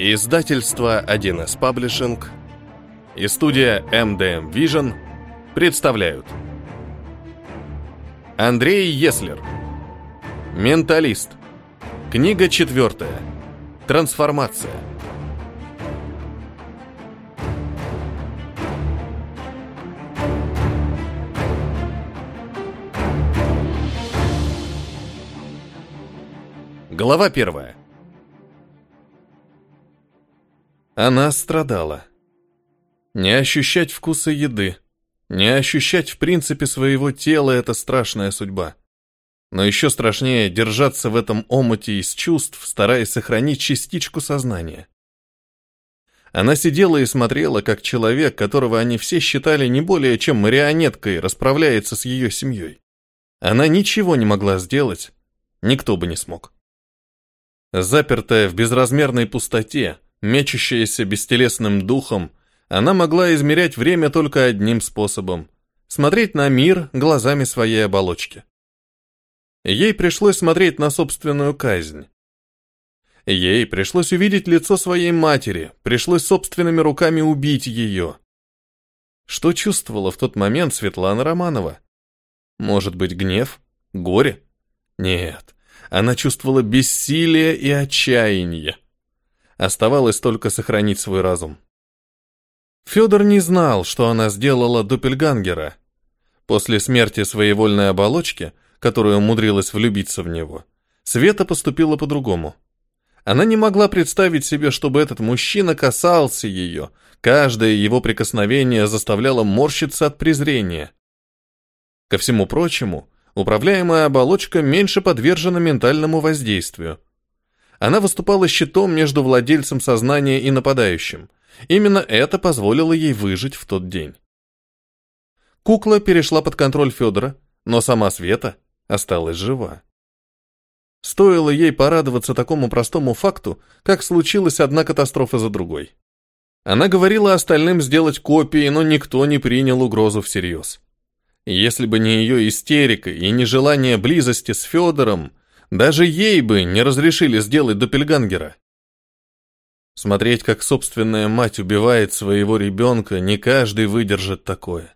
Издательство 1С Паблишинг и студия MDM Vision представляют. Андрей Еслер. Менталист. Книга четвертая. Трансформация. Глава первая Она страдала. Не ощущать вкуса еды, не ощущать в принципе своего тела – это страшная судьба. Но еще страшнее держаться в этом омуте из чувств, стараясь сохранить частичку сознания. Она сидела и смотрела, как человек, которого они все считали не более чем марионеткой, расправляется с ее семьей. Она ничего не могла сделать, никто бы не смог. Запертая в безразмерной пустоте, мечущаяся бестелесным духом, она могла измерять время только одним способом – смотреть на мир глазами своей оболочки. Ей пришлось смотреть на собственную казнь. Ей пришлось увидеть лицо своей матери, пришлось собственными руками убить ее. Что чувствовала в тот момент Светлана Романова? Может быть, гнев? Горе? Нет, она чувствовала бессилие и отчаяние. Оставалось только сохранить свой разум. Федор не знал, что она сделала Доппельгангера. После смерти своей вольной оболочки, которая умудрилась влюбиться в него, Света поступила по-другому. Она не могла представить себе, чтобы этот мужчина касался ее. Каждое его прикосновение заставляло морщиться от презрения. Ко всему прочему, управляемая оболочка меньше подвержена ментальному воздействию. Она выступала щитом между владельцем сознания и нападающим. Именно это позволило ей выжить в тот день. Кукла перешла под контроль Федора, но сама Света осталась жива. Стоило ей порадоваться такому простому факту, как случилась одна катастрофа за другой. Она говорила остальным сделать копии, но никто не принял угрозу всерьез. Если бы не ее истерика и нежелание близости с Федором, даже ей бы не разрешили сделать допельгангера. Смотреть, как собственная мать убивает своего ребенка, не каждый выдержит такое.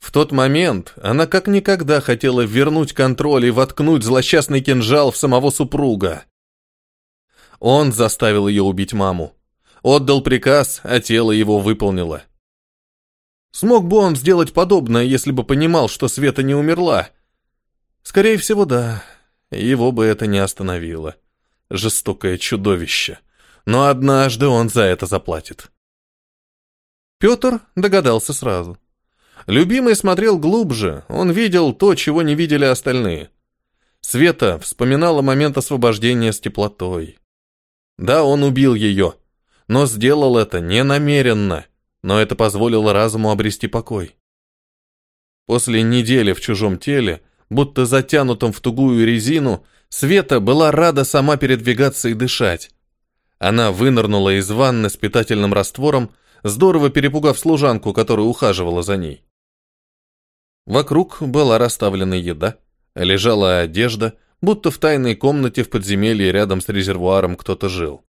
В тот момент она как никогда хотела вернуть контроль и воткнуть злосчастный кинжал в самого супруга. Он заставил ее убить маму. Отдал приказ, а тело его выполнило. Смог бы он сделать подобное, если бы понимал, что Света не умерла? Скорее всего, да. Его бы это не остановило. Жестокое чудовище. Но однажды он за это заплатит. Петр догадался сразу. Любимый смотрел глубже, он видел то, чего не видели остальные. Света вспоминала момент освобождения с теплотой. Да, он убил ее, но сделал это не намеренно, но это позволило разуму обрести покой. После недели в чужом теле будто затянутом в тугую резину, Света была рада сама передвигаться и дышать. Она вынырнула из ванны с питательным раствором, здорово перепугав служанку, которая ухаживала за ней. Вокруг была расставлена еда, лежала одежда, будто в тайной комнате в подземелье рядом с резервуаром кто-то жил.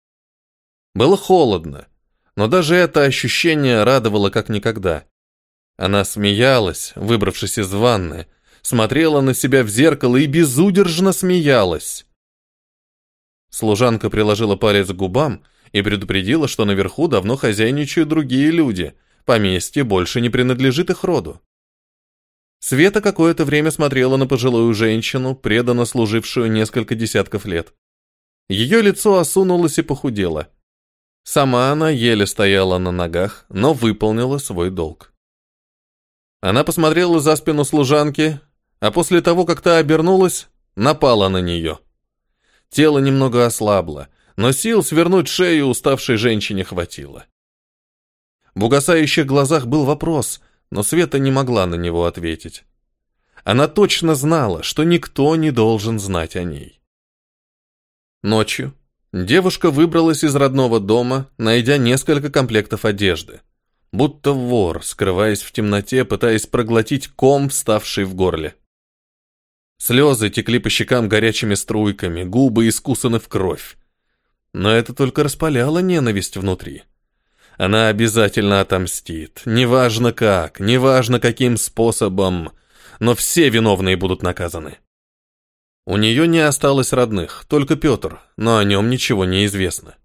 Было холодно, но даже это ощущение радовало как никогда. Она смеялась, выбравшись из ванны, смотрела на себя в зеркало и безудержно смеялась. Служанка приложила палец к губам и предупредила, что наверху давно хозяйничают другие люди, поместье больше не принадлежит их роду. Света какое-то время смотрела на пожилую женщину, преданно служившую несколько десятков лет. Ее лицо осунулось и похудело. Сама она еле стояла на ногах, но выполнила свой долг. Она посмотрела за спину служанки, а после того, как та обернулась, напала на нее. Тело немного ослабло, но сил свернуть шею уставшей женщине хватило. В угасающих глазах был вопрос, но Света не могла на него ответить. Она точно знала, что никто не должен знать о ней. Ночью девушка выбралась из родного дома, найдя несколько комплектов одежды. Будто вор, скрываясь в темноте, пытаясь проглотить ком, вставший в горле. Слезы текли по щекам горячими струйками, губы искусаны в кровь. Но это только распаляло ненависть внутри. Она обязательно отомстит, неважно как, неважно каким способом, но все виновные будут наказаны. У нее не осталось родных, только Петр, но о нем ничего не известно.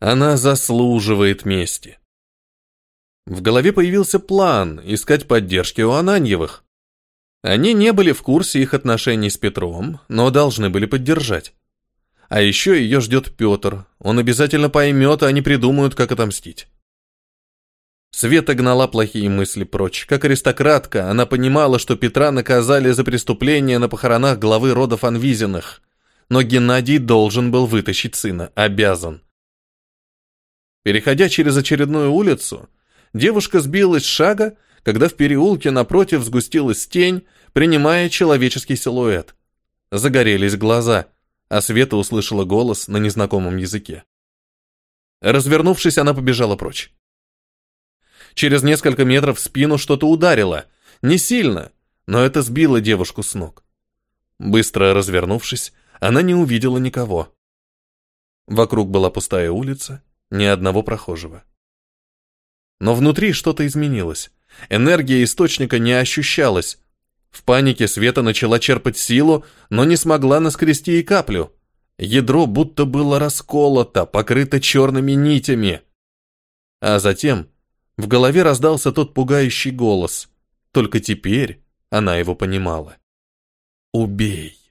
Она заслуживает мести. В голове появился план искать поддержки у Ананьевых. Они не были в курсе их отношений с Петром, но должны были поддержать. А еще ее ждет Петр. Он обязательно поймет, а они придумают, как отомстить. Света гнала плохие мысли прочь. Как аристократка, она понимала, что Петра наказали за преступление на похоронах главы рода Фанвизиных. Но Геннадий должен был вытащить сына. Обязан. Переходя через очередную улицу, девушка сбилась с шага, когда в переулке напротив сгустилась тень, принимая человеческий силуэт. Загорелись глаза, а Света услышала голос на незнакомом языке. Развернувшись, она побежала прочь. Через несколько метров в спину что-то ударило. Не сильно, но это сбило девушку с ног. Быстро развернувшись, она не увидела никого. Вокруг была пустая улица, ни одного прохожего. Но внутри что-то изменилось. Энергия источника не ощущалась. В панике Света начала черпать силу, но не смогла наскрести и каплю. Ядро будто было расколото, покрыто черными нитями. А затем в голове раздался тот пугающий голос. Только теперь она его понимала. «Убей!»